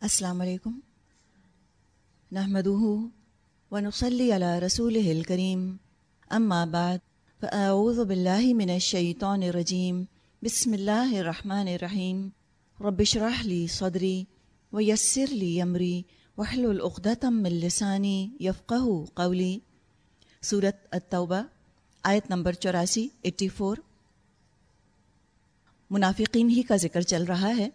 السلام علیکم۔ نحمده ونصلي على رسوله الكريم اما بعد، فاعوذ بالله من الشيطان الرجيم بسم الله الرحمن الرحيم رب اشرح لي صدري ويسر لي امري واحلل عقدة من لساني يفقهوا قولي سورة التوبہ، آیت نمبر چوراسی، ایٹی فور۔ منافقین ہی کا ذکر چل رہا ہے۔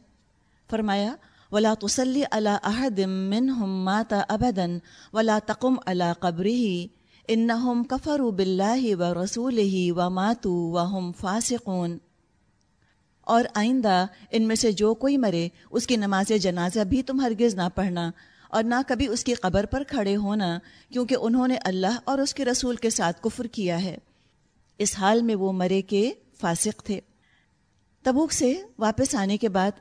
فرمایا ولا تسلی اللہ احدم منہم مات ابدا ولا تقم اللہ قبری انہم کفروا باللہ و رسول ہی و ماتو و ہم فاسقون. اور آئندہ ان میں سے جو کوئی مرے، اس کی نماز جنازہ بھی تم ہرگز نہ پڑھنا اور نہ کبھی اس کی قبر پر کھڑے ہونا، کیونکہ انہوں نے اللہ اور اس کے رسول کے ساتھ کفر کیا ہے۔ اس حال میں وہ مرے کے فاسق تھے۔ تبوک سے واپس آنے کے بعد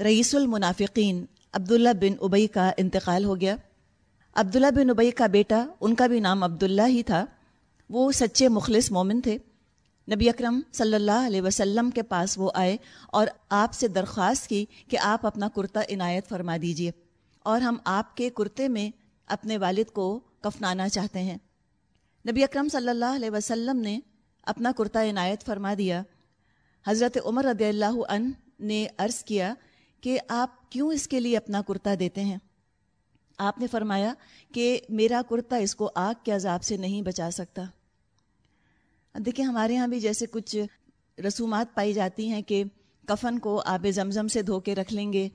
رئیس المنافقین عبداللہ بن ابئی کا انتقال ہو گیا۔ عبداللہ بن ابئی کا بیٹا، ان کا بھی نام عبداللہ ہی تھا۔ وہ سچے مخلص مومن تھے۔ نبی اکرم صلی اللہ علیہ وسلم کے پاس وہ آئے اور آپ سے درخواست کی کہ آپ اپنا کرتا عنایت فرما دیجیے اور ہم آپ کے کرتے میں اپنے والد کو کفنانا چاہتے ہیں۔ نبی اکرم صلی اللہ علیہ وسلم نے اپنا کرتا عنایت فرما دیا۔ حضرت عمر رضی اللہ عنہ نے عرض کیا کہ آپ کیوں اس کے لیے اپنا کرتا دیتے ہیں؟ آپ نے فرمایا کہ میرا کرتا اس کو آگ کے عذاب سے نہیں بچا سکتا۔ دیکھیں ہمارے ہاں بھی جیسے کچھ رسومات پائی جاتی ہیں کہ کفن کو آب زمزم سے دھو کے رکھ لیں گے۔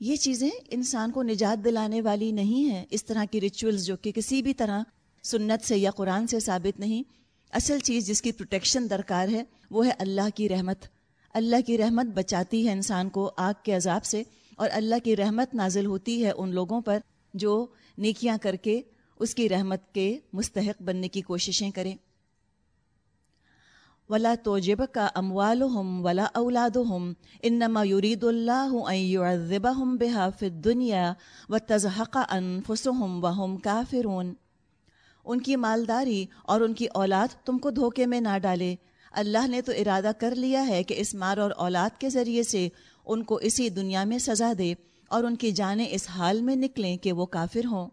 یہ چیزیں انسان کو نجات دلانے والی نہیں ہیں اس طرح کی ریچولز جو کہ کسی بھی طرح سنت سے یا قرآن سے ثابت نہیں۔ اصل چیز جس کی پروٹیکشن درکار ہے وہ ہے اللہ کی رحمت۔ اللہ کی رحمت بچاتی ہے انسان کو آگ کے عذاب سے، اور اللہ کی رحمت نازل ہوتی ہے ان لوگوں پر جو نیکیاں کر کے اس کی رحمت کے مستحق بننے کی کوششیں کریں۔ ولا تو جب کا اموال ہم ولا اولاد ہم انما یرید اللہ ذبہ ہم بحاف دنیا و تضحق انفسم و ہم کافرون ان کی مالداری اور ان کی اولاد تم کو دھوکے میں نہ ڈالے۔ اللہ نے تو ارادہ کر لیا ہے کہ اس مار اور اولاد کے ذریعے سے ان کو اسی دنیا میں سزا دے اور ان کی جانیں اس حال میں نکلیں کہ وہ کافر ہوں۔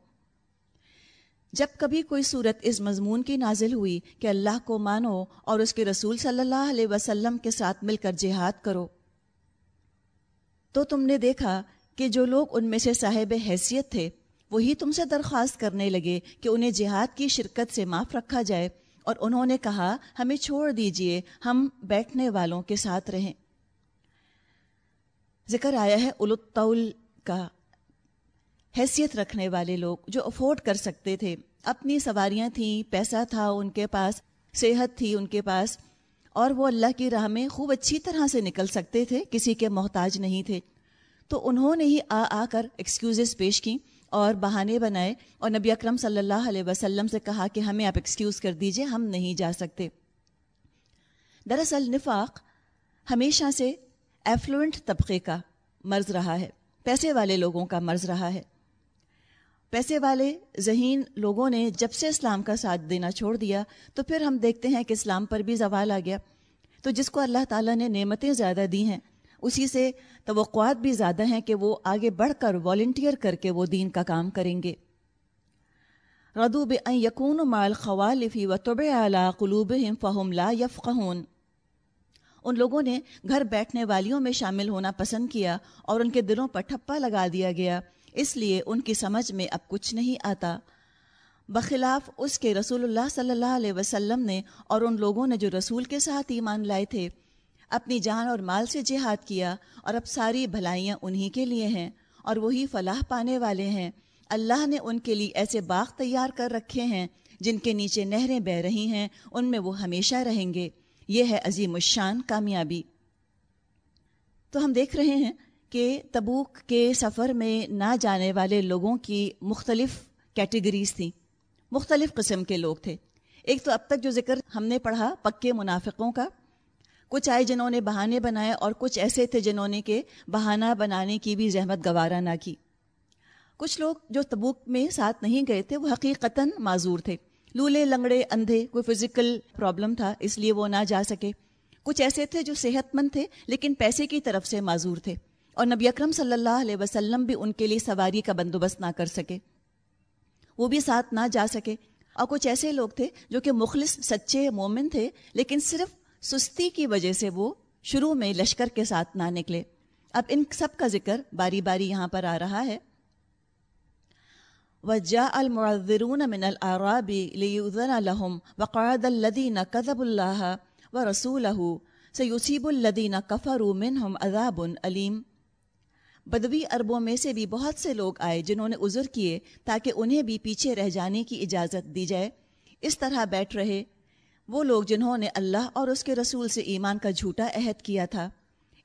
جب کبھی کوئی صورت اس مضمون کی نازل ہوئی کہ اللہ کو مانو اور اس کے رسول صلی اللہ علیہ وسلم کے ساتھ مل کر جہاد کرو، تو تم نے دیکھا کہ جو لوگ ان میں سے صاحب حیثیت تھے، وہی تم سے درخواست کرنے لگے کہ انہیں جہاد کی شرکت سے معاف رکھا جائے اور انہوں نے کہا، ہمیں چھوڑ دیجیے، ہم بیٹھنے والوں کے ساتھ رہیں۔ ذکر آیا ہے الطول کا حیثیت رکھنے والے لوگ جو افورڈ کر سکتے تھے۔ اپنی سواریاں تھیں، پیسہ تھا ان کے پاس، صحت تھی ان کے پاس، اور وہ اللہ کی راہ میں خوب اچھی طرح سے نکل سکتے تھے، کسی کے محتاج نہیں تھے۔ تو انہوں نے ہی آ آ کر ایکسکیوزز پیش کی اور بہانے بنائے اور نبی اکرم صلی اللہ علیہ وسلم سے کہا کہ ہمیں آپ ایکسکیوز کر دیجیے، ہم نہیں جا سکتے۔ دراصل نفاق ہمیشہ سے ایفلوئنٹ طبقے کا مرض رہا ہے، پیسے والے لوگوں کا مرض رہا ہے۔ پیسے والے ذہین لوگوں نے جب سے اسلام کا ساتھ دینا چھوڑ دیا، تو پھر ہم دیکھتے ہیں کہ اسلام پر بھی زوال آ گیا۔ تو جس کو اللہ تعالیٰ نے نعمتیں زیادہ دی ہیں اسی سے توقعات بھی زیادہ ہیں کہ وہ آگے بڑھ کر والنٹیئر کر کے وہ دین کا کام کریں گے۔ ردو بے یقون مال خوالفی و طب اعلیٰ قلوب فہم لا یفقہون۔ ان لوگوں نے گھر بیٹھنے والیوں میں شامل ہونا پسند کیا اور ان کے دلوں پر ٹھپا لگا دیا گیا۔ اس لیے ان کی سمجھ میں اب کچھ نہیں آتا۔ بخلاف اس کے رسول اللہ صلی اللہ علیہ وسلم نے اور ان لوگوں نے جو رسول کے ساتھ ایمان لائے تھے اپنی جان اور مال سے جہاد کیا اور اب ساری بھلائیاں انہی کے لیے ہیں اور وہی فلاح پانے والے ہیں۔ اللہ نے ان کے لیے ایسے باغ تیار کر رکھے ہیں جن کے نیچے نہریں بہ رہی ہیں، ان میں وہ ہمیشہ رہیں گے۔ یہ ہے عظیم الشان کامیابی۔ تو ہم دیکھ رہے ہیں کہ تبوک کے سفر میں نہ جانے والے لوگوں کی مختلف کیٹیگریز تھیں۔ مختلف قسم کے لوگ تھے۔ ایک تو اب تک جو ذکر ہم نے پڑھا، پکے منافقوں کا۔ کچھ آئے جنہوں نے بہانے بنائے اور کچھ ایسے تھے جنہوں نے کہ بہانہ بنانے کی بھی زحمت گوارا نہ کی۔ کچھ لوگ جو تبوک میں ساتھ نہیں گئے تھے، وہ حقیقتاً معذور تھے۔ لولے، لنگڑے، اندھے، کوئی فزیکل پرابلم تھا، اس لیے وہ نہ جا سکے۔ کچھ ایسے تھے جو صحت مند تھے، لیکن پیسے کی طرف سے معذور تھے۔ اور نبی اکرم صلی اللہ علیہ وسلم بھی ان کے لیے سواری کا بندوبست نہ کر سکے۔ وہ بھی ساتھ نہ جا سکے۔ اور کچھ ایسے لوگ تھے جو کہ مخلص، سچے مومن تھے، لیکن صرف سستی کی وجہ سے وہ شروع میں لشکر کے ساتھ نہ نکلے۔ اب ان سب کا ذکر باری باری یہاں پر آ رہا ہے۔ وجا المعذرون من العراب لیؤذن لهم وقعد الذين كذبوا الله ورسوله سيصيب الذين كفروا منهم عذاب علیم بدوی عربوں میں سے بھی بہت سے لوگ آئے جنہوں نے عذر کیے تاکہ انہیں بھی پیچھے رہ جانے کی اجازت دی جائے۔ اس طرح بیٹھ رہے وہ لوگ جنہوں نے اللہ اور اس کے رسول سے ایمان کا جھوٹا عہد کیا تھا۔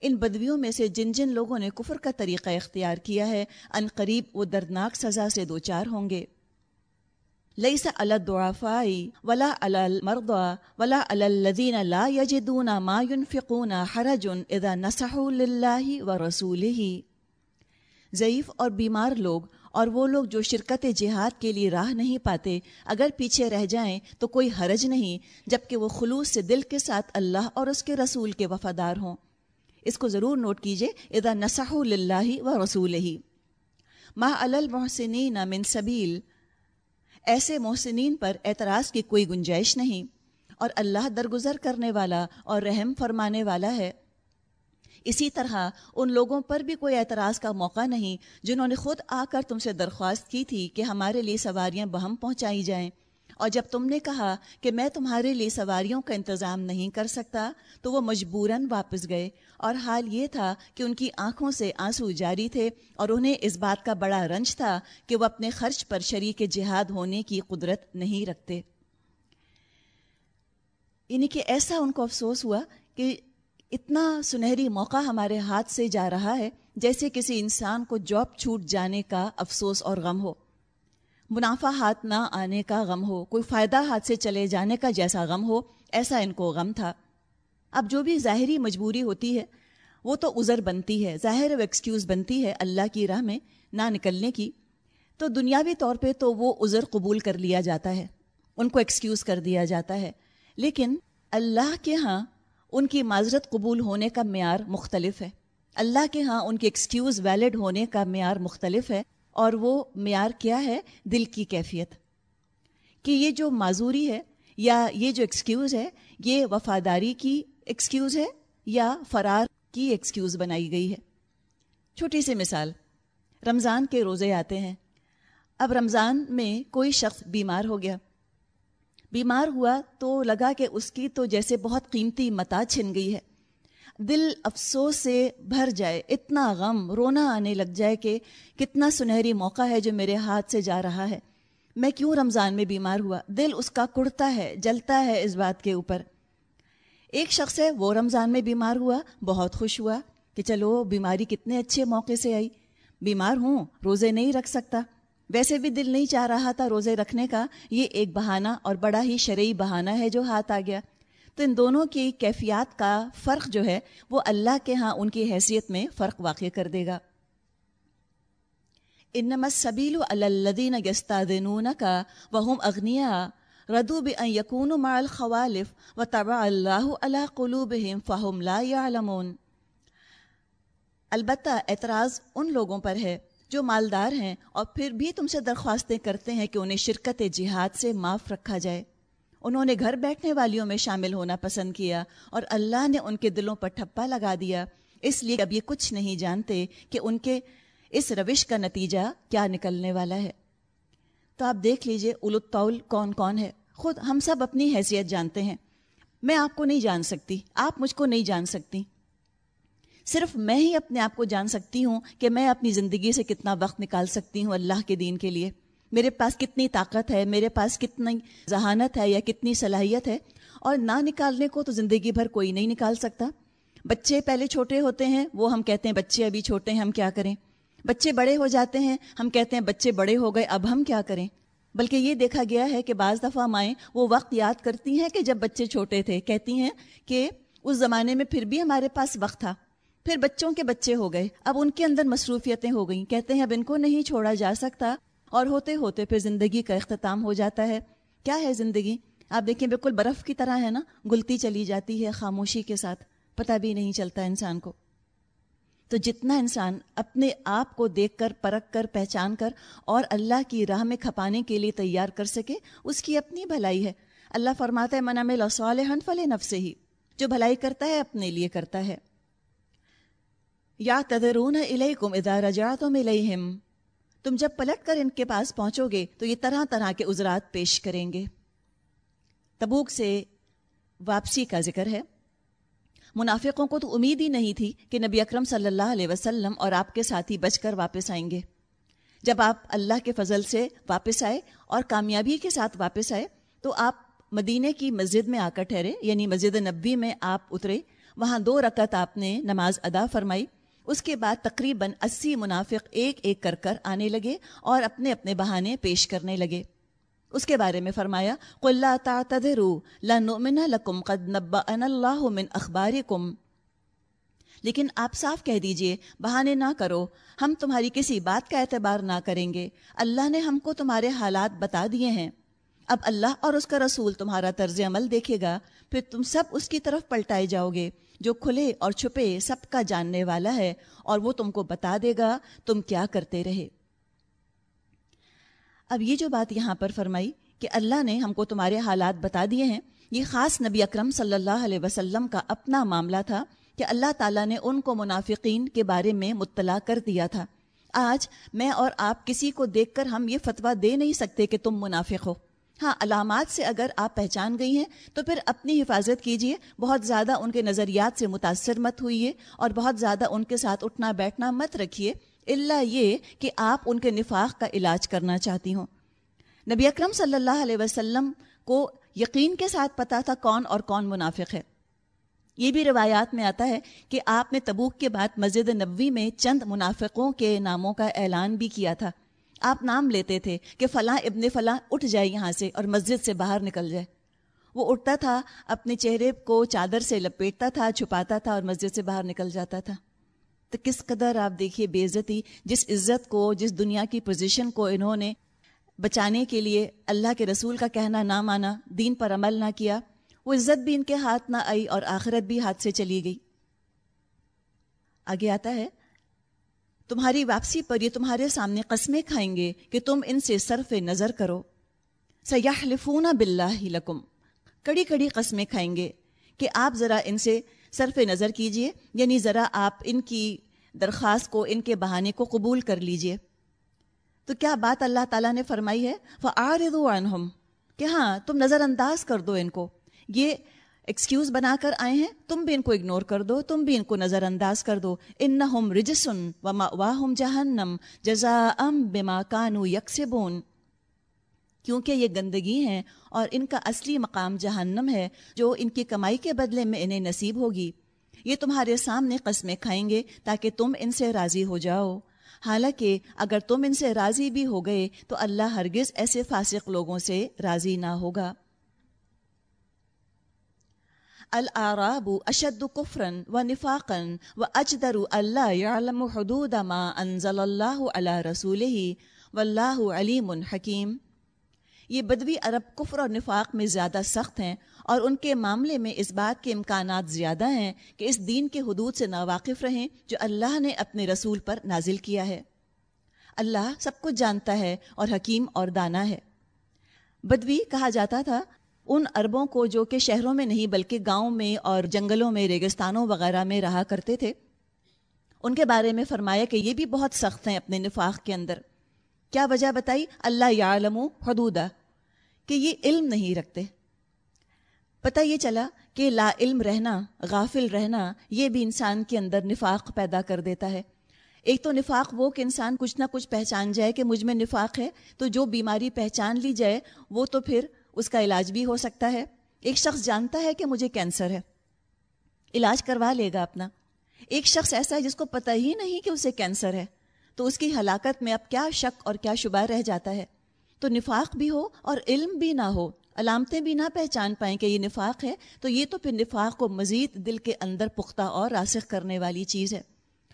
ان بدویوں میں سے جن جن لوگوں نے کفر کا طریقہ اختیار کیا ہے، ان قریب وہ دردناک سزا سے دو چار ہوں گے۔ لئیس الدعفائی ولا المرضى ولا الذين لا يجدون ما ينفقون حرج اذا نصحوا لله ورسوله۔ ضعیف اور بیمار لوگ اور وہ لوگ جو شرکت جہاد کے لیے راہ نہیں پاتے، اگر پیچھے رہ جائیں تو کوئی حرج نہیں، جبکہ وہ خلوص سے دل کے ساتھ اللہ اور اس کے رسول کے وفادار ہوں۔ اس کو ضرور نوٹ کیجیے ادا نسح اللہ و رسول ہی ماں المحسنین من سبیل۔ ایسے محسنین پر اعتراض کی کوئی گنجائش نہیں۔ اور اللہ درگزر کرنے والا اور رحم فرمانے والا ہے۔ اسی طرح ان لوگوں پر بھی کوئی اعتراض کا موقع نہیں جنہوں نے خود آ کر تم سے درخواست کی تھی کہ ہمارے لیے سواریاں بہم پہنچائی جائیں۔ اور جب تم نے کہا کہ میں تمہارے لیے سواریوں کا انتظام نہیں کر سکتا، تو وہ مجبوراً واپس گئے۔ اور حال یہ تھا کہ ان کی آنکھوں سے آنسو جاری تھے اور انہیں اس بات کا بڑا رنج تھا کہ وہ اپنے خرچ پر شریک جہاد ہونے کی قدرت نہیں رکھتے۔ یعنی کہ ایسا ان کو افسوس ہوا کہ اتنا سنہری موقع ہمارے ہاتھ سے جا رہا ہے جیسے کسی انسان کو جاب چھوٹ جانے کا افسوس اور غم ہو۔ منافع ہاتھ نہ آنے کا غم ہو، کوئی فائدہ ہاتھ سے چلے جانے کا جیسا غم ہو، ایسا ان کو غم تھا۔ اب جو بھی ظاہری مجبوری ہوتی ہے، وہ تو عذر بنتی ہے، ظاہر و ایکسکیوز بنتی ہے اللہ کی راہ میں نہ نکلنے کی۔ تو دنیاوی طور پہ تو وہ عذر قبول کر لیا جاتا ہے، ان کو ایکسکیوز کر دیا جاتا ہے۔ لیکن اللہ کے ہاں ان کی معذرت قبول ہونے کا معیار مختلف ہے۔ اللہ کے ہاں ان کی ایکسکیوز ویلڈ ہونے کا معیار مختلف ہے اور وہ معیار کیا ہے؟ دل کی کیفیت۔ کہ یہ جو معذوری ہے یا یہ جو ایکسکیوز ہے، یہ وفاداری کی ایکسکیوز ہے یا فرار کی ایکسکیوز بنائی گئی ہے۔ چھوٹی سی مثال، رمضان کے روزے آتے ہیں۔ اب رمضان میں کوئی شخص بیمار ہو گیا۔ بیمار ہوا تو لگا کہ اس کی تو جیسے بہت قیمتی متا چھن گئی ہے۔ دل افسوس سے بھر جائے، اتنا غم، رونا آنے لگ جائے کہ کتنا سنہری موقع ہے جو میرے ہاتھ سے جا رہا ہے۔ میں کیوں رمضان میں بیمار ہوا؟ دل اس کا کڑتا ہے، جلتا ہے اس بات کے اوپر۔ ایک شخص ہے، وہ رمضان میں بیمار ہوا، بہت خوش ہوا کہ چلو بیماری کتنے اچھے موقع سے آئی۔ بیمار ہوں، روزے نہیں رکھ سکتا۔ ویسے بھی دل نہیں چاہ رہا تھا روزے رکھنے کا، یہ ایک بہانہ اور بڑا ہی شرعی بہانہ ہے جو ہاتھ آ گیا۔ تو ان دونوں کی کیفیات کا فرق جو ہے، وہ اللہ کے ہاں ان کی حیثیت میں فرق واقع کر دے گا۔ انما السبیل الذین یستاذنون کا وهم اغنیا ردو بان یکونوا مع الخوالف وطبع اللہ علی قلوبهم فهم لا يعلمون البتہ اعتراض ان لوگوں پر ہے جو مالدار ہیں اور پھر بھی تم سے درخواستیں کرتے ہیں کہ انہیں شرکت جہاد سے معاف رکھا جائے۔ انہوں نے گھر بیٹھنے والیوں میں شامل ہونا پسند کیا اور اللہ نے ان کے دلوں پر ٹھپا لگا دیا۔ اس لیے اب یہ کچھ نہیں جانتے کہ ان کے اس روش کا نتیجہ کیا نکلنے والا ہے۔ تو آپ دیکھ لیجیے الطول کون کون ہے۔ خود ہم سب اپنی حیثیت جانتے ہیں۔ میں آپ کو نہیں جان سکتی۔ آپ مجھ کو نہیں جان سکتی۔ صرف میں ہی اپنے آپ کو جان سکتی ہوں کہ میں اپنی زندگی سے کتنا وقت نکال سکتی ہوں اللہ کے دین کے لیے۔ میرے پاس کتنی طاقت ہے، میرے پاس کتنی ذہانت ہے یا کتنی صلاحیت ہے۔ اور نہ نکالنے کو تو زندگی بھر کوئی نہیں نکال سکتا۔ بچے پہلے چھوٹے ہوتے ہیں، وہ ہم کہتے ہیں بچے ابھی چھوٹے ہیں، ہم کیا کریں؟ بچے بڑے ہو جاتے ہیں، ہم کہتے ہیں بچے بڑے ہو گئے، اب ہم کیا کریں؟ بلکہ یہ دیکھا گیا ہے کہ بعض دفعہ مائیں وہ وقت یاد کرتی ہیں کہ جب بچے چھوٹے تھے، کہتی ہیں کہ اس زمانے میں پھر بھی ہمارے پاس وقت تھا۔ پھر بچوں کے بچے ہو گئے۔ اب ان کے اندر مصروفیتیں ہو گئیں۔ کہتے ہیں، اب ان کو نہیں چھوڑا جا سکتا۔ اور ہوتے ہوتے پھر زندگی کا اختتام ہو جاتا ہے۔ کیا ہے زندگی؟ آپ دیکھیں، بالکل برف کی طرح ہے نا، گلتی چلی جاتی ہے خاموشی کے ساتھ۔ پتہ بھی نہیں چلتا انسان کو۔ تو جتنا انسان اپنے آپ کو دیکھ کر، پرکھ کر، پہچان کر اور اللہ کی راہ میں کھپانے کے لیے تیار کر سکے، اس کی اپنی بھلائی ہے۔ اللہ فرماتا ہے منا میں لسوال فل نف سے ہی جو بھلائی کرتا ہے، اپنے لیے کرتا ہے۔ یا تدرون الیکم اذا رجعتم الیہم، تم جب پلٹ کر ان کے پاس پہنچو گے تو یہ طرح طرح کے عذرات پیش کریں گے۔ تبوک سے واپسی کا ذکر ہے۔ منافقوں کو تو امید ہی نہیں تھی کہ نبی اکرم صلی اللہ علیہ وسلم اور آپ کے ساتھی بچ کر واپس آئیں گے۔ جب آپ اللہ کے فضل سے واپس آئے اور کامیابی کے ساتھ واپس آئے تو آپ مدینے کی مسجد میں آ کر ٹھہرے یعنی مسجد نبی میں آپ اترے۔ وہاں دو رکعت آپ نے نماز ادا فرمائی۔ اس کے بعد تقریباً اسی منافق ایک ایک کر کر آنے لگے اور اپنے اپنے بہانے پیش کرنے لگے۔ اس کے بارے میں فرمایا لیکن آپ صاف کہہ دیجیے، بہانے نہ کرو، ہم تمہاری کسی بات کا اعتبار نہ کریں گے۔ اللہ نے ہم کو تمہارے حالات بتا دیے ہیں۔ اب اللہ اور اس کا رسول تمہارا طرز عمل دیکھے گا، پھر تم سب اس کی طرف پلٹائے جاؤ گے۔ جو کھلے اور چھپے سب کا جاننے والا ہے اور وہ تم کو بتا دے گا تم کیا کرتے رہے۔ اب یہ جو بات یہاں پر فرمائی کہ اللہ نے ہم کو تمہارے حالات بتا دیے ہیں، یہ خاص نبی اکرم صلی اللہ علیہ وسلم کا اپنا معاملہ تھا کہ اللہ تعالیٰ نے ان کو منافقین کے بارے میں مطلع کر دیا تھا۔ آج میں اور آپ کسی کو دیکھ کر ہم یہ فتویٰ دے نہیں سکتے کہ تم منافق ہو۔ ہاں علامات سے اگر آپ پہچان گئی ہیں، تو پھر اپنی حفاظت کیجیے۔ بہت زیادہ ان کے نظریات سے متاثر مت ہوئیے اور بہت زیادہ ان کے ساتھ اٹھنا بیٹھنا مت رکھیے۔ اللہ یہ کہ آپ ان کے نفاق کا علاج کرنا چاہتی ہوں۔ نبی اکرم صلی اللہ علیہ وسلم کو یقین کے ساتھ پتا تھا کون اور کون منافق ہے۔ یہ بھی روایات میں آتا ہے کہ آپ نے تبوک کے بعد مسجد نبوی میں چند منافقوں کے ناموں کا اعلان بھی کیا تھا۔ آپ نام لیتے تھے کہ فلاں ابن فلاں اٹھ جائے یہاں سے اور مسجد سے باہر نکل جائے۔ وہ اٹھتا تھا، اپنے چہرے کو چادر سے لپیٹتا تھا، چھپاتا تھا اور مسجد سے باہر نکل جاتا تھا۔ تو کس قدر آپ دیکھیے بے عزتی جس عزت کو، جس دنیا کی پوزیشن کو انہوں نے بچانے کے لیے اللہ کے رسول کا کہنا نہ مانا، دین پر عمل نہ کیا، وہ عزت بھی ان کے ہاتھ نہ آئی اور آخرت بھی ہاتھ سے چلی گئی۔ آگے آتا ہے تمہاری واپسی پر یہ تمہارے سامنے قسمیں کھائیں گے کہ تم ان سے صرف نظر کرو۔ سیاح لفون بلّہ لکم کڑی کڑی قسمیں کھائیں گے کہ آپ ذرا ان سے صرف نظر کیجیے یعنی ذرا آپ ان کی درخواست کو، ان کے بہانے کو قبول کر لیجیے۔ تو کیا بات اللہ تعالیٰ نے فرمائی ہے؟ فعارضوا عنہم کہ ہاں تم نظر انداز کر دو ان کو۔ یہ ایکسکیوز بنا کر آئے ہیں، تم بھی ان کو اگنور کر دو، تم بھی ان کو نظر انداز کر دو۔ ان رجسن و جہنم جزا ام بما کانو یکسبون۔ کیونکہ یہ گندگی ہیں اور ان کا اصلی مقام جہنم ہے، جو ان کی کمائی کے بدلے میں انہیں نصیب ہوگی۔ یہ تمہارے سامنے قسمیں کھائیں گے تاکہ تم ان سے راضی ہو جاؤ۔ حالانکہ اگر تم ان سے راضی بھی ہو گئے، تو اللہ ہرگز ایسے فاسق لوگوں سے راضی نہ ہوگا۔ العراب اشد کفرن و نفاقن و اجدر اللہ يعلم حدود ما انزل اللہ علی رسول و اللہ علیم حکیم یہ بدوی عرب کفر اور نفاق میں زیادہ سخت ہیں اور ان کے معاملے میں اس بات کے امکانات زیادہ ہیں کہ اس دین کے حدود سے ناواقف رہیں جو اللہ نے اپنے رسول پر نازل کیا ہے۔ اللہ سب کچھ جانتا ہے اور حکیم اور دانا ہے۔ بدوی کہا جاتا تھا ان اربوں کو جو کہ شہروں میں نہیں بلکہ گاؤں میں اور جنگلوں میں، ریگستانوں وغیرہ میں رہا کرتے تھے، ان کے بارے میں فرمایا کہ یہ بھی بہت سخت ہیں اپنے نفاق کے اندر۔ کیا وجہ بتائی؟ اللہ یعلم حدودہ، کہ یہ علم نہیں رکھتے۔ پتہ یہ چلا کہ لا علم رہنا، غافل رہنا، یہ بھی انسان کے اندر نفاق پیدا کر دیتا ہے۔ ایک تو نفاق وہ کہ انسان کچھ نہ کچھ پہچان جائے کہ مجھ میں نفاق ہے، تو جو بیماری پہچان لی جائے، وہ تو پھر اس کا علاج بھی ہو سکتا ہے۔ ایک شخص جانتا ہے کہ مجھے کینسر ہے۔ علاج کروا لے گا اپنا۔ ایک شخص ایسا ہے جس کو پتہ ہی نہیں کہ اسے کینسر ہے۔ تو اس کی ہلاکت میں اب کیا شک اور کیا شبہ رہ جاتا ہے۔ تو نفاق بھی ہو اور علم بھی نہ ہو، علامتیں بھی نہ پہچان پائیں کہ یہ نفاق ہے، تو یہ تو پھر نفاق کو مزید دل کے اندر پختہ اور راسخ کرنے والی چیز ہے۔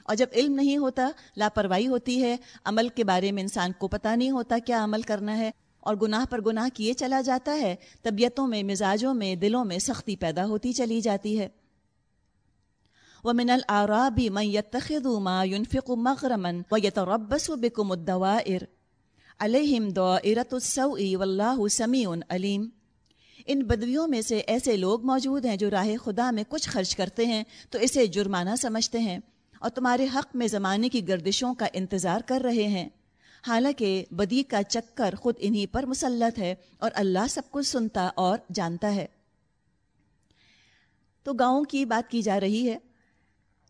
اور جب علم نہیں ہوتا، لاپرواہی ہوتی ہے، عمل کے بارے میں انسان کو پتہ نہیں ہوتا کیا عمل کرنا ہے۔ اور گناہ پر گناہ کیے چلا جاتا ہے، طبیعتوں میں، مزاجوں میں، دلوں میں سختی پیدا ہوتی چلی جاتی ہے۔ ومن الآراب من يتخذ ما ينفق مغرما ويتربص بكم الدوائر عليهم دائرة السوء والله سميع عليم ان بدویوں میں سے ایسے لوگ موجود ہیں جو راہ خدا میں کچھ خرچ کرتے ہیں، تو اسے جرمانہ سمجھتے ہیں اور تمہارے حق میں زمانے کی گردشوں کا انتظار کر رہے ہیں۔ حالانکہ بدی کا چکر خود انہی پر مسلط ہے اور اللہ سب کچھ سنتا اور جانتا ہے۔ تو گاؤں کی بات کی جا رہی ہے۔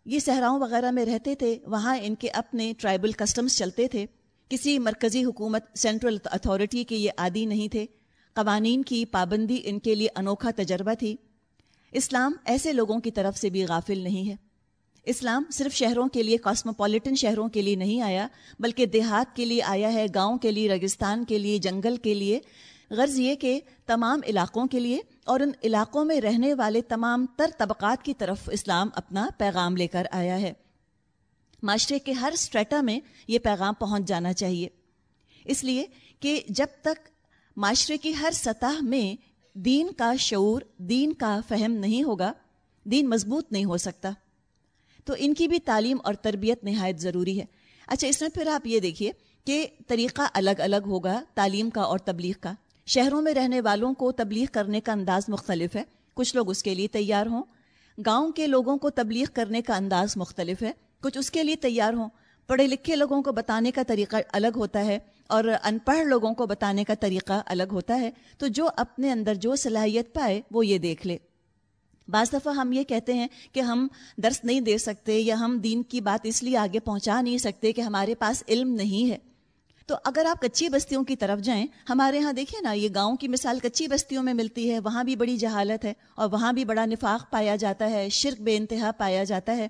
یہ صحراؤں وغیرہ میں رہتے تھے، وہاں ان کے اپنے ٹرائبل کسٹمز چلتے تھے۔ کسی مرکزی حکومت سینٹرل اتھارٹی کے یہ عادی نہیں تھے۔ قوانین کی پابندی ان کے لیے انوکھا تجربہ تھی۔ اسلام ایسے لوگوں کی طرف سے بھی غافل نہیں ہے۔ اسلام صرف شہروں کے لیے کاسموپولیٹن شہروں کے لیے نہیں آیا، بلکہ دیہات کے لیے آیا ہے، گاؤں کے لیے، ریگستان کے لیے، جنگل کے لیے۔ غرض یہ کہ تمام علاقوں کے لیے اور ان علاقوں میں رہنے والے تمام تر طبقات کی طرف اسلام اپنا پیغام لے کر آیا ہے۔ معاشرے کے ہر اسٹریٹا میں یہ پیغام پہنچ جانا چاہیے۔ اس لیے کہ جب تک معاشرے کی ہر سطح میں دین کا شعور، دین کا فہم نہیں ہوگا، دین مضبوط نہیں ہو سکتا۔ تو ان کی بھی تعلیم اور تربیت نہایت ضروری ہے۔ اچھا اس میں پھر آپ یہ دیکھیے کہ طریقہ الگ الگ ہوگا تعلیم کا اور تبلیغ کا۔ شہروں میں رہنے والوں کو تبلیغ کرنے کا انداز مختلف ہے۔ کچھ لوگ اس کے لیے تیار ہوں۔ گاؤں کے لوگوں کو تبلیغ کرنے کا انداز مختلف ہے۔ کچھ اس کے لیے تیار ہوں۔ پڑھے لکھے لوگوں کو بتانے کا طریقہ الگ ہوتا ہے اور ان پڑھ لوگوں کو بتانے کا طریقہ الگ ہوتا ہے۔ تو جو اپنے اندر جو صلاحیت پائے وہ یہ دیکھ لے۔ بعض دفعہ ہم یہ کہتے ہیں کہ ہم درس نہیں دے سکتے یا ہم دین کی بات اس لیے آگے پہنچا نہیں سکتے کہ ہمارے پاس علم نہیں ہے۔ تو اگر آپ کچی بستیوں کی طرف جائیں، ہمارے ہاں دیکھیں نا، یہ گاؤں کی مثال کچی بستیوں میں ملتی ہے، وہاں بھی بڑی جہالت ہے اور وہاں بھی بڑا نفاق پایا جاتا ہے، شرک بے انتہا پایا جاتا ہے۔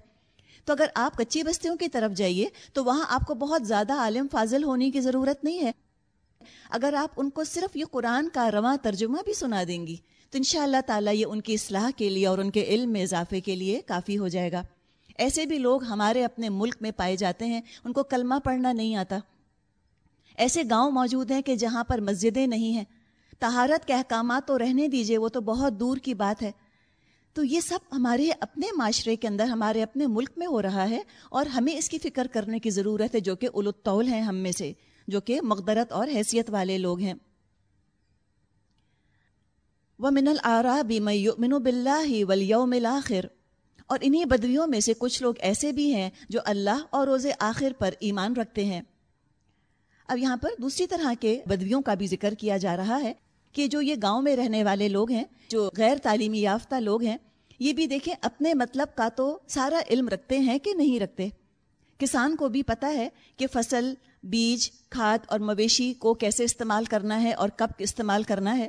تو اگر آپ کچی بستیوں کی طرف جائیے، تو وہاں آپ کو بہت زیادہ عالم فاضل ہونے کی ضرورت نہیں ہے۔ اگر آپ ان کو صرف یہ قرآن کا رواں ترجمہ بھی سنا دیں گی تو ان شاء اللہ تعالیٰ یہ ان کی اصلاح کے لیے اور ان کے علم میں اضافے کے لیے کافی ہو جائے گا۔ ایسے بھی لوگ ہمارے اپنے ملک میں پائے جاتے ہیں، ان کو کلمہ پڑھنا نہیں آتا۔ ایسے گاؤں موجود ہیں کہ جہاں پر مسجدیں نہیں ہیں۔ تہارت کے احکامات تو رہنے دیجیے، وہ تو بہت دور کی بات ہے۔ تو یہ سب ہمارے اپنے معاشرے کے اندر، ہمارے اپنے ملک میں ہو رہا ہے اور ہمیں اس کی فکر کرنے کی ضرورت ہے، جو کہ الطول ہیں ہم میں سے، جو کہ مقدرت اور حیثیت والے لوگ ہیں۔ وہ من العرا بھی میں بلّہ ولیوم الآخر اور انہی بدویوں میں سے کچھ لوگ ایسے بھی ہیں جو اللہ اور روز آخر پر ایمان رکھتے ہیں۔ اب یہاں پر دوسری طرح کے بدویوں کا بھی ذکر کیا جا رہا ہے کہ جو یہ گاؤں میں رہنے والے لوگ ہیں، جو غیر تعلیمی یافتہ لوگ ہیں، یہ بھی دیکھیں اپنے مطلب کا تو سارا علم رکھتے ہیں کہ نہیں رکھتے۔ کسان کو بھی پتہ ہے کہ فصل، بیج، کھاد اور مویشی کو کیسے استعمال کرنا ہے اور کب استعمال کرنا ہے۔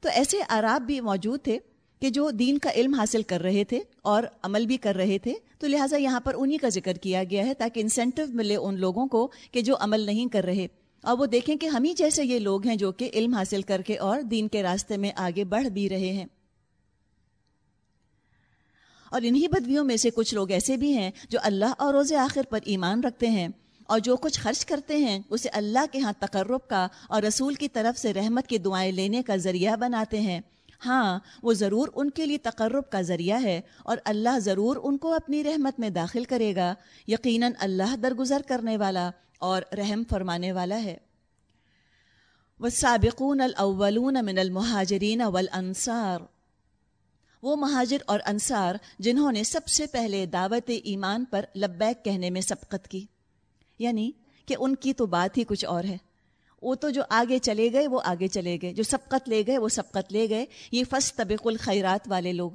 تو ایسے عراب بھی موجود تھے کہ جو دین کا علم حاصل کر رہے تھے اور عمل بھی کر رہے تھے، تو لہٰذا یہاں پر انہی کا ذکر کیا گیا ہے تاکہ انسینٹو ملے ان لوگوں کو کہ جو عمل نہیں کر رہے۔ اور وہ دیکھیں کہ ہم ہی جیسے یہ لوگ ہیں جو کہ علم حاصل کر کے اور دین کے راستے میں آگے بڑھ بھی رہے ہیں۔ اور انہی بدویوں میں سے کچھ لوگ ایسے بھی ہیں جو اللہ اور روز آخر پر ایمان رکھتے ہیں۔ اور جو کچھ خرچ کرتے ہیں، اسے اللہ کے ہاں تقرب کا اور رسول کی طرف سے رحمت کی دعائیں لینے کا ذریعہ بناتے ہیں۔ ہاں وہ ضرور ان کے لیے تقرب کا ذریعہ ہے اور اللہ ضرور ان کو اپنی رحمت میں داخل کرے گا۔ یقیناً اللہ درگزر کرنے والا اور رحم فرمانے والا ہے۔ والسابقون الاولون من المہاجرین والانصار۔ وہ مہاجر اور انصار جنہوں نے سب سے پہلے دعوت ایمان پر لبیک کہنے میں سبقت کی۔ یعنی کہ ان کی تو بات ہی کچھ اور ہے۔ وہ تو جو آگے چلے گئے، وہ آگے چلے گئے۔ جو سبقت لے گئے، وہ سبقت لے گئے۔ یہ فس طبق الخیرات والے لوگ۔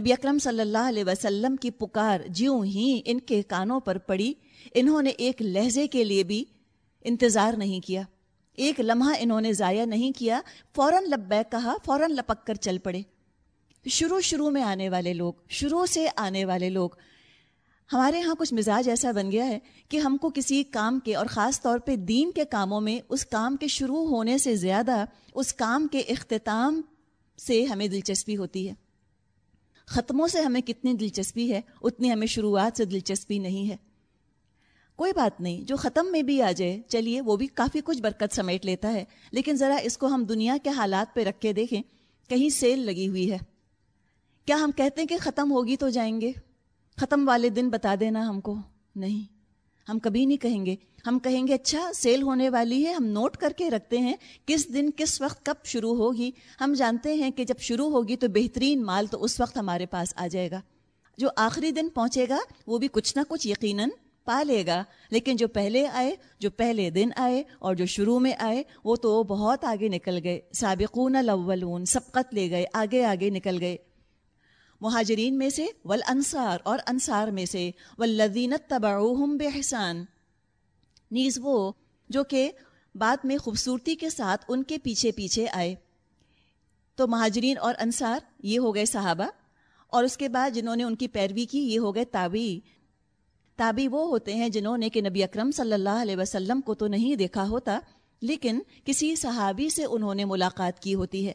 نبی اکرم صلی اللہ علیہ وسلم کی پکار جیوں ہی ان کے کانوں پر پڑی۔ انہوں نے ایک لہجے کے لیے بھی انتظار نہیں کیا۔ ایک لمحہ انہوں نے ضائع نہیں کیا۔ فوراً لبیک کہا، فوراً لپک کر چل پڑے۔ شروع شروع میں آنے والے لوگ، شروع سے آنے والے لوگ ہمارے ہاں کچھ مزاج ایسا بن گیا ہے کہ ہم کو کسی کام کے اور خاص طور پہ دین کے کاموں میں اس کام کے شروع ہونے سے زیادہ اس کام کے اختتام سے ہمیں دلچسپی ہوتی ہے۔ ختموں سے ہمیں کتنی دلچسپی ہے، اتنی ہمیں شروعات سے دلچسپی نہیں ہے۔ کوئی بات نہیں، جو ختم میں بھی آ جائے، چلیے وہ بھی کافی کچھ برکت سمیٹ لیتا ہے۔ لیکن ذرا اس کو ہم دنیا کے حالات پہ رکھ کے دیکھیں، کہیں سیل لگی ہوئی ہے۔ کیا ہم کہتے ہیں کہ ختم ہوگی تو جائیں گے؟ ختم والے دن بتا دینا ہم کو۔ نہیں، ہم کبھی نہیں کہیں گے۔ ہم کہیں گے اچھا سیل ہونے والی ہے، ہم نوٹ کر کے رکھتے ہیں کس دن کس وقت کب شروع ہوگی۔ ہم جانتے ہیں کہ جب شروع ہوگی تو بہترین مال تو اس وقت ہمارے پاس آ جائے گا۔ جو آخری دن پہنچے گا، وہ بھی کچھ نہ کچھ یقیناً پا لے گا۔ لیکن جو پہلے آئے، جو پہلے دن آئے اور جو شروع میں آئے، وہ تو بہت آگے نکل گئے۔ سابقون الاولون، سبقت لے گئے، آگے آگے نکل گئے۔ مہاجرین میں سے ول انصار اور انصار میں سے ولدین تباؤہم بحسان نیز وہ جو کہ بعد میں خوبصورتی کے ساتھ ان کے پیچھے پیچھے آئے۔ تو مہاجرین اور انصار، یہ ہو گئے صحابہ۔ اور اس کے بعد جنہوں نے ان کی پیروی کی، یہ ہو گئے تابعی۔ تابی وہ ہوتے ہیں جنہوں نے کہ نبی اکرم صلی اللہ علیہ وسلم کو تو نہیں دیکھا ہوتا، لیکن کسی صحابی سے انہوں نے ملاقات کی ہوتی ہے۔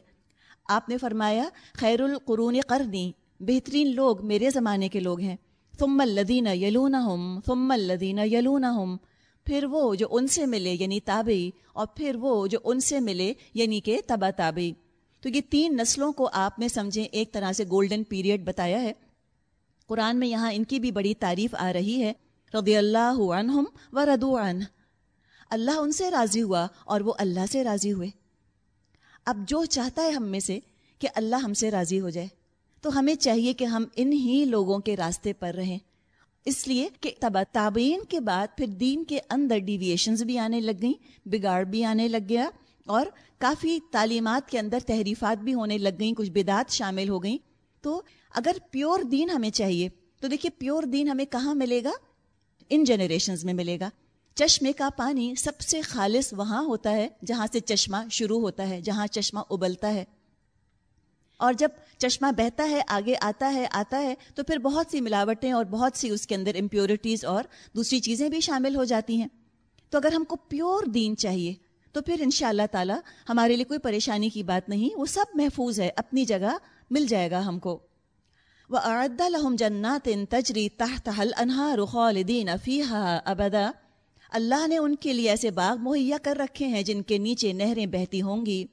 آپ نے فرمایا، خیر القرون قرنی۔ بہترین لوگ میرے زمانے کے لوگ ہیں۔ ثم الذین یلونہم، ثم الذین یلونہم۔ پھر وہ جو ان سے ملے یعنی تابعی، اور پھر وہ جو ان سے ملے یعنی کہ تبا تابعی۔ تو یہ تین نسلوں کو آپ نے سمجھیں، ایک طرح سے گولڈن پیریڈ بتایا ہے۔ قرآن میں یہاں ان کی بھی بڑی تعریف آ رہی ہے۔ رضی اللہ عنہم و ردو عنہ۔ اللہ ان سے راضی ہوا اور وہ اللہ سے راضی ہوئے۔ اب جو چاہتا ہے ہم میں سے کہ اللہ ہم سے راضی ہو جائے۔ تو ہمیں چاہیے کہ ہم ان ہی لوگوں کے راستے پر رہیں۔ اس لیے کہ تبا تابعین کے بعد پھر دین کے اندر ڈیویشنز بھی آنے لگ گئیں، بگاڑ بھی آنے لگ گیا اور کافی تعلیمات کے اندر تحریفات بھی ہونے لگ گئیں، کچھ بدعات شامل ہو گئیں۔ تو اگر پیور دین ہمیں چاہیے، تو دیکھیے پیور دین ہمیں کہاں ملے گا؟ ان جنریشنز میں ملے گا۔ چشمے کا پانی سب سے خالص وہاں ہوتا ہے جہاں سے چشمہ شروع ہوتا ہے، جہاں چشمہ ابلتا ہے۔ اور جب چشمہ بہتا ہے، آگے آتا ہے آتا ہے، تو پھر بہت سی ملاوٹیں اور بہت سی اس کے اندر امپیورٹیز اور دوسری چیزیں بھی شامل ہو جاتی ہیں۔ تو اگر ہم کو پیور دین چاہیے، تو پھر ان شاء اللہ تعالیٰ ہمارے لیے کوئی پریشانی کی بات نہیں، وہ سب محفوظ ہے، اپنی جگہ مل جائے گا ہم کو۔ وہ اعد الحم جنات تجری تحت حل انہا رخالدین افیحا ابدا اللہ نے ان کے لیے ایسے باغ مہیا کر رکھے ہیں جن کے نیچے نہریں بہتی ہوں گی۔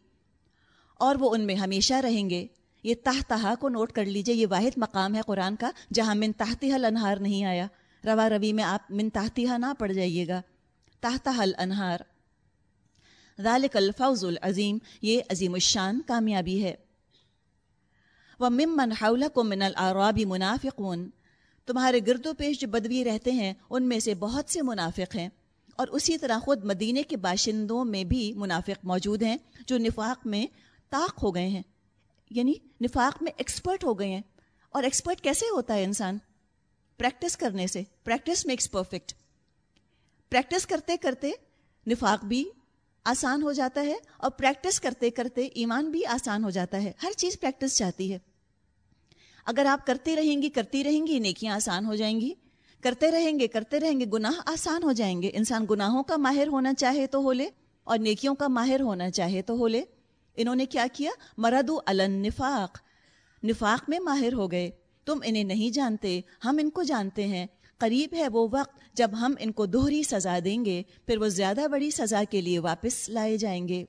اور وہ ان میں ہمیشہ رہیں گے۔ یہ تحتہا کو نوٹ کر لیجیے، یہ واحد مقام ہے قرآن کا جہاں من تحتی حل انہار نہیں آیا۔ روا روی میں آپ من تحتیہ نہ پڑ جائیے گا۔ تحت انہار ذالک الفوز العظیم، یہ عظیم الشان کامیابی ہے۔ وہ ممن حول کو من العرابی منافقون۔ تمہارے گرد و پیش جو بدوی رہتے ہیں، ان میں سے بہت سے منافق ہیں۔ اور اسی طرح خود مدینے کے باشندوں میں بھی منافق موجود ہیں جو نفاق میں طاق ہو گئے ہیں۔ یعنی نفاق میں ایکسپرٹ ہو گئے ہیں۔ اور ایکسپرٹ کیسے ہوتا ہے انسان؟ پریکٹس کرنے سے۔ پریکٹس میکس پرفیکٹ پریکٹس کرتے کرتے نفاق بھی آسان ہو جاتا ہے اور پریکٹس کرتے کرتے ایمان بھی آسان ہو جاتا ہے۔ ہر چیز پریکٹس چاہتی ہے۔ اگر آپ کرتی رہیں گی، کرتی رہیں گی، نیکیاں آسان ہو جائیں گی۔ کرتے رہیں گے، کرتے رہیں گے، گناہ آسان ہو جائیں گے۔ انسان گناہوں کا ماہر ہونا چاہے تو ہو لے اور نیکیوں کا ماہر ہونا چاہے تو ہو لے۔ انہوں نے کیا کیا؟ مرد النفاق۔ نفاق میں ماہر ہو گئے۔ تم انہیں نہیں جانتے، ہم ان کو جانتے ہیں۔ قریب ہے وہ وقت جب ہم ان کو دوہری سزا دیں گے، پھر وہ زیادہ بڑی سزا کے لیے واپس لائے جائیں گے۔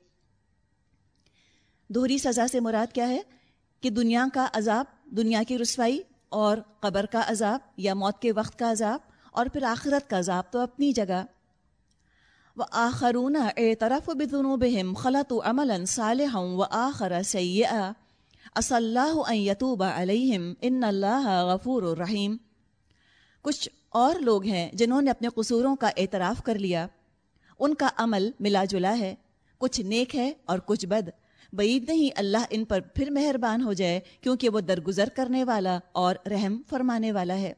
دوہری سزا سے مراد کیا ہے؟ کہ دنیا کا عذاب، دنیا کی رسوائی اور قبر کا عذاب یا موت کے وقت کا عذاب اور پھر آخرت کا عذاب تو اپنی جگہ۔ وہ آخرون اے طرف بنو بہم خلط و امل صالح و یتوب علیہم ان اللہ غفور الرحیم کچھ اور لوگ ہیں جنہوں نے اپنے قصوروں کا اعتراف کر لیا. ان کا عمل ملا جلا ہے. کچھ نیک ہے اور کچھ بد. بعید نہیں اللہ ان پر پھر مہربان ہو جائے، کیونکہ وہ درگزر کرنے والا اور رحم فرمانے والا ہے۔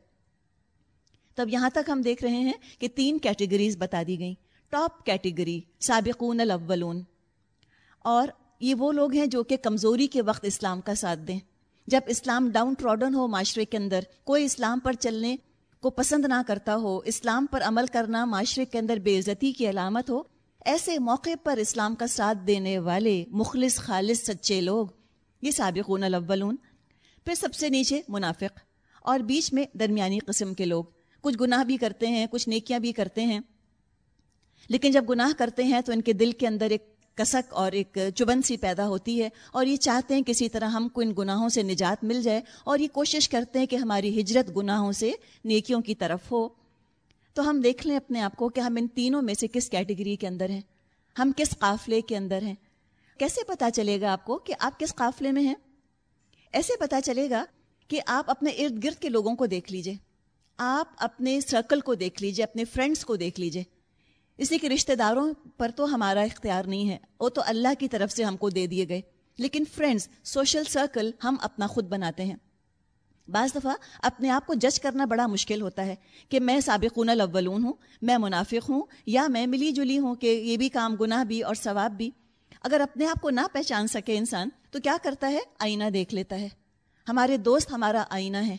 تب یہاں تک ہم دیکھ رہے ہیں کہ تین کیٹیگریز بتا دی گئیں۔ ٹاپ کیٹیگری، سابقون الاولون۔ اور یہ وہ لوگ ہیں جو کہ کمزوری کے وقت اسلام کا ساتھ دیں۔ جب اسلام ڈاؤن ٹراڈن ہو معاشرے کے اندر، کوئی اسلام پر چلنے کو پسند نہ کرتا ہو، اسلام پر عمل کرنا معاشرے کے اندر بے عزتی کی علامت ہو، ایسے موقع پر اسلام کا ساتھ دینے والے مخلص، خالص، سچے لوگ، یہ سابقون الاولون۔ پھر سب سے نیچے منافق۔ اور بیچ میں درمیانی قسم کے لوگ۔ کچھ گناہ بھی کرتے ہیں، کچھ نیکیاں بھی کرتے ہیں۔ لیکن جب گناہ کرتے ہیں تو ان کے دل کے اندر ایک کسک اور ایک چبن سی پیدا ہوتی ہے اور یہ چاہتے ہیں کسی طرح ہم کو ان گناہوں سے نجات مل جائے اور یہ کوشش کرتے ہیں کہ ہماری ہجرت گناہوں سے نیکیوں کی طرف ہو۔ تو ہم دیکھ لیں اپنے آپ کو کہ ہم ان تینوں میں سے کس کیٹیگری کے اندر ہیں؟ ہم کس قافلے کے اندر ہیں؟ کیسے پتا چلے گا آپ کو کہ آپ کس قافلے میں ہیں؟ ایسے پتا چلے گا کہ آپ اپنے ارد گرد کے لوگوں کو دیکھ لیجیے۔ آپ اپنے سرکل کو دیکھ لیجیے، اپنے فرینڈس کو دیکھ لیجیے۔ اسی کے رشتہ داروں پر تو ہمارا اختیار نہیں ہے۔ وہ تو اللہ کی طرف سے ہم کو دے دیے گئے۔ لیکن فرینڈس سوشل سرکل ہم اپنا خود بناتے ہیں۔ بعض دفعہ اپنے آپ کو جج کرنا بڑا مشکل ہوتا ہے کہ میں سابقون الاولون ہوں، میں منافق ہوں، یا میں ملی جلی ہوں کہ یہ بھی کام گناہ بھی اور ثواب بھی۔ اگر اپنے آپ کو نہ پہچان سکے انسان، تو کیا کرتا ہے؟ آئینہ دیکھ لیتا ہے۔ ہمارے دوست ہمارا آئینہ ہے۔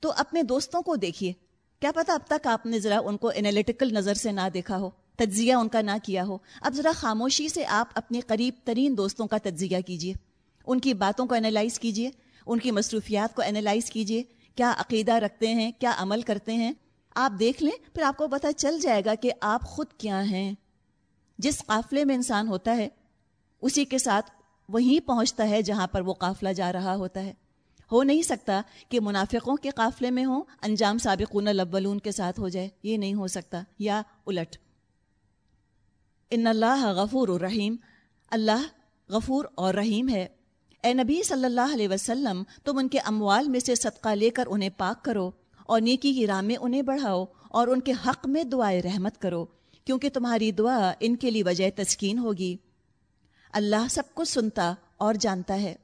تو اپنے دوستوں کو دیکھیے۔ کیا پتا اب تک آپ نے ذرا ان کو انالیٹیکل نظر سے نہ دیکھا ہو، تجزیہ ان کا نہ کیا ہو۔ اب ذرا خاموشی سے آپ اپنے قریب ترین دوستوں کا تجزیہ کیجیے ان کی باتوں کو انالائز کیجیے ان کی مصروفیات کو انالائز کیجیے کیا عقیدہ رکھتے ہیں، کیا عمل کرتے ہیں۔ آپ دیکھ لیں، پھر آپ کو پتہ چل جائے گا کہ آپ خود کیا ہیں۔ جس قافلے میں انسان ہوتا ہے، اسی کے ساتھ وہیں پہنچتا ہے جہاں پر وہ قافلہ جا رہا ہوتا ہے۔ ہو نہیں سکتا کہ منافقوں کے قافلے میں ہوں، انجام سابقون الاولون کے ساتھ ہو جائے، یہ نہیں ہو سکتا، یا الٹ۔ ان اللہ غفور الرحیم، اللہ غفور اور رحیم ہے۔ اے نبی صلی اللہ علیہ وسلم، تم ان کے اموال میں سے صدقہ لے کر انہیں پاک کرو اور نیکی کی راہ میں انہیں بڑھاؤ اور ان کے حق میں دعائیں رحمت کرو، کیونکہ تمہاری دعا ان کے لیے وجہ تسکین ہوگی۔ اللہ سب کچھ سنتا اور جانتا ہے۔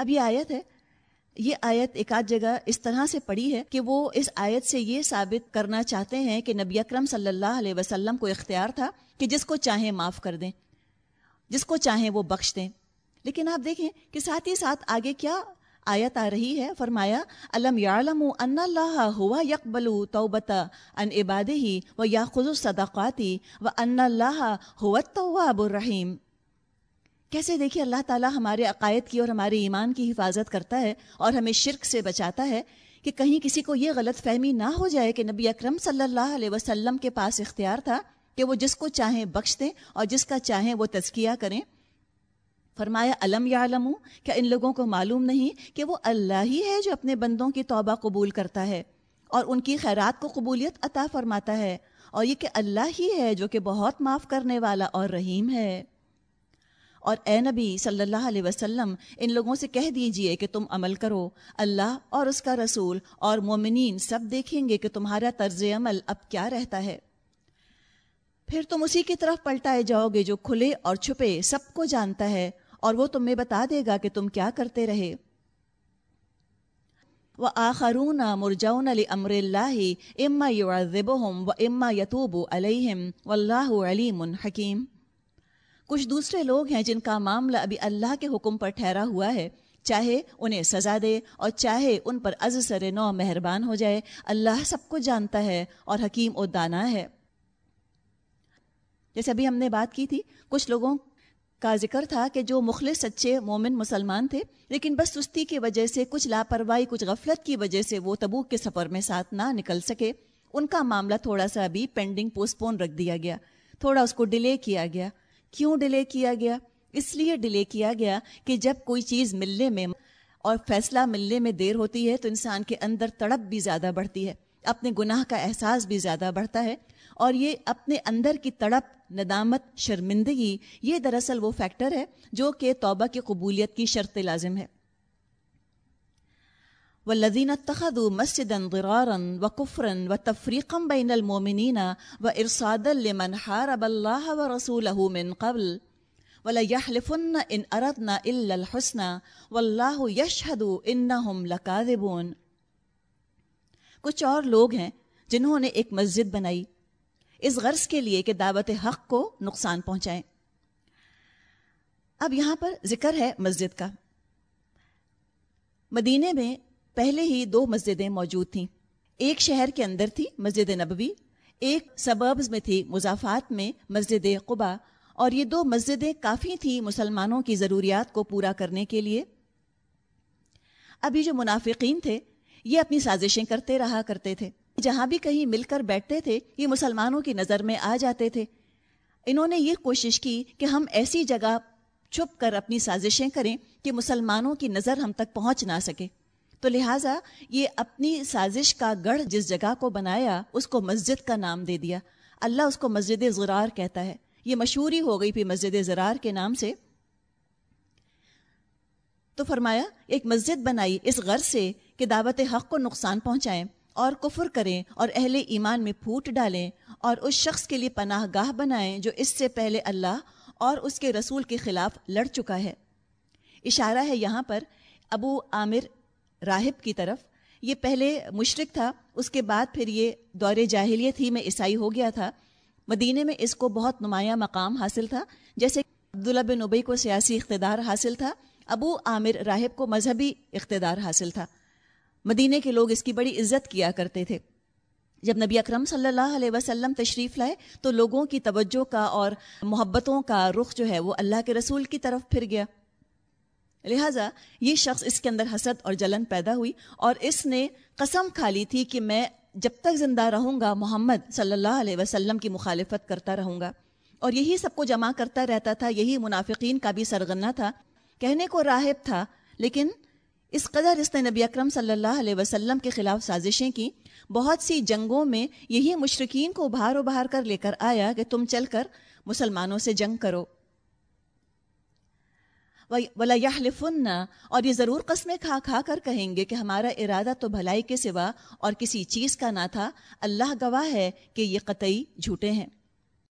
اب یہ آیت ہے۔ یہ آیت ایک آدھ جگہ اس طرح سے پڑھی ہے کہ وہ اس آیت سے یہ ثابت کرنا چاہتے ہیں کہ نبی اکرم صلی اللہ علیہ وسلم کو اختیار تھا کہ جس کو چاہیں معاف کر دیں، جس کو چاہیں وہ بخش دیں۔ لیکن آپ دیکھیں کہ ساتھ ہی ساتھ آگے کیا آیت آ رہی ہے۔ فرمایا علم یعلم ان اللہ ہوا یقبل توبتا ان عباد ہی و یا خز صداقاتی و ان اللہ ہوا التواب الرحیم۔ کیسے دیکھیے اللہ تعالیٰ ہمارے عقائد کی اور ہمارے ایمان کی حفاظت کرتا ہے اور ہمیں شرک سے بچاتا ہے کہ کہیں کسی کو یہ غلط فہمی نہ ہو جائے کہ نبی اکرم صلی اللہ علیہ وسلم کے پاس اختیار تھا کہ وہ جس کو چاہیں بخش دیں اور جس کا چاہیں وہ تزکیہ کریں۔ فرمایا علم یا علم کیا ان لوگوں کو معلوم نہیں کہ وہ اللہ ہی ہے جو اپنے بندوں کی توبہ قبول کرتا ہے اور ان کی خیرات کو قبولیت عطا فرماتا ہے اور یہ کہ اللہ ہی ہے جو کہ بہت معاف کرنے والا اور رحیم ہے۔ اور اے نبی صلی اللہ علیہ وسلم، ان لوگوں سے کہہ دیجیے کہ تم عمل کرو۔ اللہ اور اس کا رسول اور مومنین سب دیکھیں گے کہ تمہارا طرز عمل اب کیا رہتا ہے۔ پھر تم اسی کی طرف پلٹائے جاؤ گے جو کھلے اور چھپے سب کو جانتا ہے، اور وہ تمہیں بتا دے گا کہ تم کیا کرتے رہے۔ وہ آخرون مرجون علی امر اللہ، اما یعذبہم و اما یتوب علیہم، واللہ علیم حکیم۔ کچھ دوسرے لوگ ہیں جن کا معاملہ ابھی اللہ کے حکم پر ٹھہرا ہوا ہے۔ چاہے انہیں سزا دے اور چاہے ان پر از سر نو مہربان ہو جائے، اللہ سب کو جانتا ہے اور حکیم و دانا ہے۔ جیسے ابھی ہم نے بات کی تھی، کچھ لوگوں کا ذکر تھا کہ جو مخلص سچے مومن مسلمان تھے، لیکن بس سستی کی وجہ سے، کچھ لاپرواہی، کچھ غفلت کی وجہ سے وہ تبوک کے سفر میں ساتھ نہ نکل سکے۔ ان کا معاملہ تھوڑا سا ابھی پینڈنگ پوسٹ پون رکھ دیا گیا، تھوڑا اس کو ڈیلے کیا گیا۔ کیوں ڈیلے کیا گیا؟ اس لیے ڈیلے کیا گیا کہ جب کوئی چیز ملنے میں اور فیصلہ ملنے میں دیر ہوتی ہے تو انسان کے اندر تڑپ بھی زیادہ بڑھتی ہے، اپنے گناہ کا احساس بھی زیادہ بڑھتا ہے اور یہ اپنے اندر کی تڑپ، ندامت، شرمندگی، یہ دراصل وہ فیکٹر ہے جو کہ توبہ کی قبولیت کی شرط لازم ہے۔ والذین اتخذوا مسجدا ضرارا وكفرا وتفريقا بين المؤمنين وارصادا لمن حارب الله ورسوله من قبل. ولا يحلفن ان اردنا الا الحسنى. والله يشهد انهم لكاذبون. کچھ اور لوگ ہیں جنہوں نے ایک مسجد بنائی اس غرض کے لیے کہ دعوت حق کو نقصان پہنچائیں۔ اب یہاں پر ذکر ہے مسجد کا۔ مدینے میں پہلے ہی دو مسجدیں موجود تھیں۔ ایک شہر کے اندر تھی مسجد نبوی، ایک سببز میں تھی مضافات میں مسجد قبا اور یہ دو مسجدیں کافی تھیں مسلمانوں کی ضروریات کو پورا کرنے کے لیے۔ ابھی جو منافقین تھے، یہ اپنی سازشیں کرتے رہا کرتے تھے۔ جہاں بھی کہیں مل کر بیٹھتے تھے، یہ مسلمانوں کی نظر میں آ جاتے تھے۔ انہوں نے یہ کوشش کی کہ ہم ایسی جگہ چھپ کر اپنی سازشیں کریں کہ مسلمانوں کی نظر ہم تک پہنچ نہ سکے۔ تو لہٰذا یہ اپنی سازش کا گڑھ جس جگہ کو بنایا، اس کو مسجد کا نام دے دیا۔ اللہ اس کو مسجد زرار کہتا ہے۔ یہ مشہوری ہو گئی پھر مسجد زرار کے نام سے۔ تو فرمایا، ایک مسجد بنائی اس غرض سے کہ دعوت حق کو نقصان پہنچائیں اور کفر کریں اور اہل ایمان میں پھوٹ ڈالیں اور اس شخص کے لیے پناہ گاہ بنائیں جو اس سے پہلے اللہ اور اس کے رسول کے خلاف لڑ چکا ہے۔ اشارہ ہے یہاں پر، ابو عامر راہب کی طرف۔ یہ پہلے مشرق تھا، اس کے بعد پھر یہ دور جاہلیت ہی میں عیسائی ہو گیا تھا۔ مدینے میں اس کو بہت نمایاں مقام حاصل تھا، جیسے عبداللہ بن نبئی کو سیاسی اقتدار حاصل تھا، ابو عامر راہب کو مذہبی اقتدار حاصل تھا۔ مدینے کے لوگ اس کی بڑی عزت کیا کرتے تھے۔ جب نبی اکرم صلی اللہ علیہ وسلم تشریف لائے، تو لوگوں کی توجہ کا اور محبتوں کا رخ جو ہے وہ اللہ کے رسول کی طرف پھر گیا۔ لہٰذا یہ شخص اس کے اندر حسد اور جلن پیدا ہوئی اور اس نے قسم کھا لی تھی کہ میں جب تک زندہ رہوں گا، محمد صلی اللہ علیہ وسلم کی مخالفت کرتا رہوں گا۔ اور یہی سب کو جمع کرتا رہتا تھا، یہی منافقین کا بھی سرغنہ تھا۔ کہنے کو راہب تھا، لیکن اس قدر اس نے نبی اکرم صلی اللہ علیہ وسلم کے خلاف سازشیں کی۔ بہت سی جنگوں میں یہی مشرقین کو ابھار ابھار کر لے کر آیا کہ تم چل کر مسلمانوں سے جنگ کرو۔ ولا یحلفن اور یہ ضرور قسمیں کھا کھا کر کہیں گے کہ ہمارا ارادہ تو بھلائی کے سوا اور کسی چیز کا نہ تھا۔ اللہ گواہ ہے کہ یہ قطعی جھوٹے ہیں۔